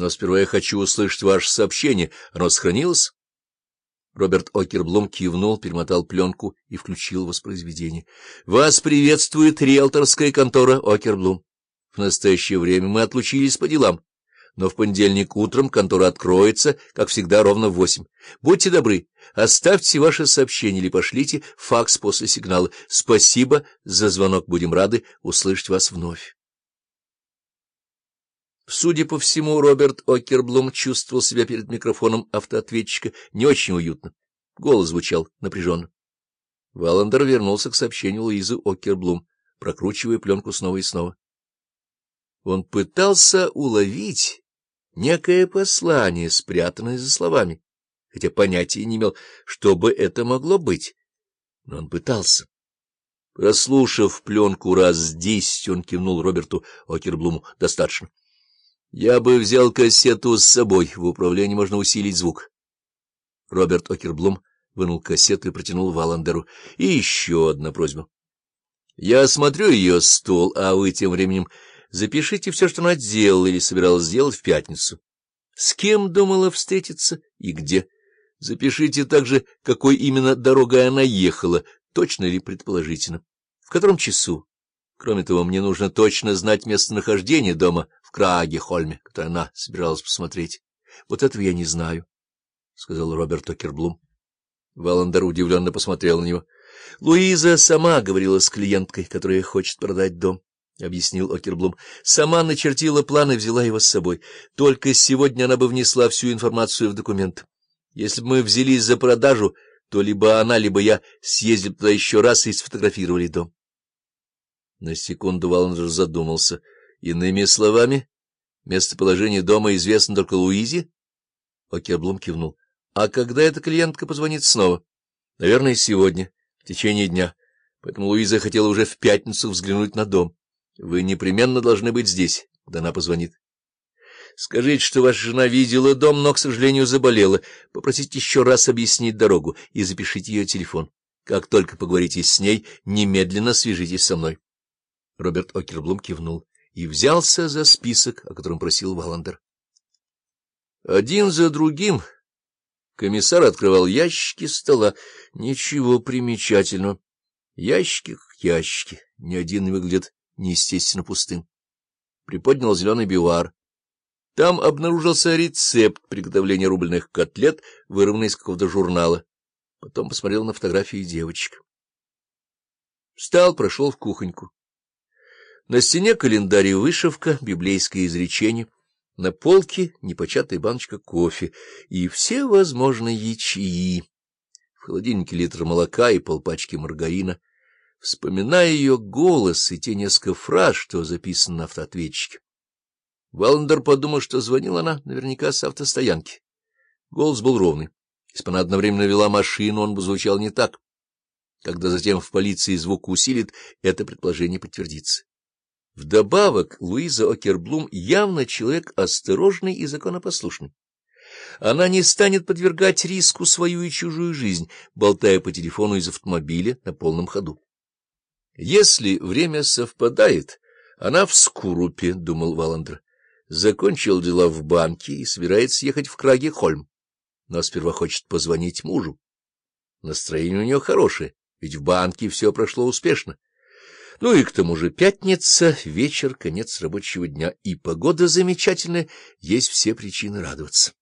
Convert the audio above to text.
Но сперва я хочу услышать ваше сообщение. Оно сохранилось? Роберт Окерблум кивнул, перемотал пленку и включил воспроизведение. — Вас приветствует риэлторская контора Окерблум. В настоящее время мы отлучились по делам, но в понедельник утром контора откроется, как всегда, ровно в восемь. Будьте добры, оставьте ваше сообщение или пошлите факс после сигнала. Спасибо за звонок, будем рады услышать вас вновь. Судя по всему, Роберт Окерблум чувствовал себя перед микрофоном автоответчика не очень уютно. Голос звучал напряженно. Валандер вернулся к сообщению Луизы Окерблум, прокручивая пленку снова и снова. Он пытался уловить некое послание, спрятанное за словами, хотя понятия не имел, что бы это могло быть. Но он пытался. Прослушав пленку раз десять, он кивнул Роберту Окерблуму. — Достаточно. Я бы взял кассету с собой. В управлении можно усилить звук. Роберт Окерблум вынул кассету и протянул Валандеру. И еще одна просьба. Я осмотрю ее стол, а вы тем временем запишите все, что она делала или собиралась сделать в пятницу. С кем думала встретиться и где. Запишите также, какой именно дорогой она ехала, точно или предположительно. В котором часу. Кроме того, мне нужно точно знать местонахождение дома в Краге-Хольме, который она собиралась посмотреть. Вот этого я не знаю, — сказал Роберт Окерблум. Валандер удивленно посмотрел на него. — Луиза сама говорила с клиенткой, которая хочет продать дом, — объяснил Окерблум. — Сама начертила план и взяла его с собой. Только сегодня она бы внесла всю информацию в документ. Если бы мы взялись за продажу, то либо она, либо я съездили туда еще раз и сфотографировали дом. На секунду Валандер задумался. Иными словами, местоположение дома известно только Луизе? Окерблум кивнул. — А когда эта клиентка позвонит снова? — Наверное, сегодня, в течение дня. Поэтому Луиза хотела уже в пятницу взглянуть на дом. Вы непременно должны быть здесь, когда она позвонит. Скажите, что ваша жена видела дом, но, к сожалению, заболела. Попросите еще раз объяснить дорогу и запишите ее телефон. Как только поговорите с ней, немедленно свяжитесь со мной. Роберт Окерблум кивнул и взялся за список, о котором просил Валандер. Один за другим комиссар открывал ящики стола. Ничего примечательного. Ящики как ящики, ни один не выглядит неестественно пустым. Приподнял зеленый бивар. Там обнаружился рецепт приготовления рубленых котлет, вырванный из какого-то журнала. Потом посмотрел на фотографии девочек. Встал, прошел в кухоньку. На стене календарь и вышивка, библейское изречение, на полке непочатая баночка кофе и все возможные чаи. В холодильнике литр молока и полпачки маргарина. Вспоминая ее голос и те несколько фраз, что записаны на автоответчике. Валандер подумал, что звонила она наверняка с автостоянки. Голос был ровный. Она одновременно вела машину, он бы звучал не так. Когда затем в полиции звук усилит, это предположение подтвердится. Вдобавок, Луиза Окерблум явно человек осторожный и законопослушный. Она не станет подвергать риску свою и чужую жизнь, болтая по телефону из автомобиля на полном ходу. Если время совпадает, она в Скурупе, — думал Валандер, — закончил дела в банке и собирается ехать в Краге-Хольм, но сперва хочет позвонить мужу. Настроение у нее хорошее, ведь в банке все прошло успешно. Ну и к тому же пятница, вечер, конец рабочего дня, и погода замечательная, есть все причины радоваться.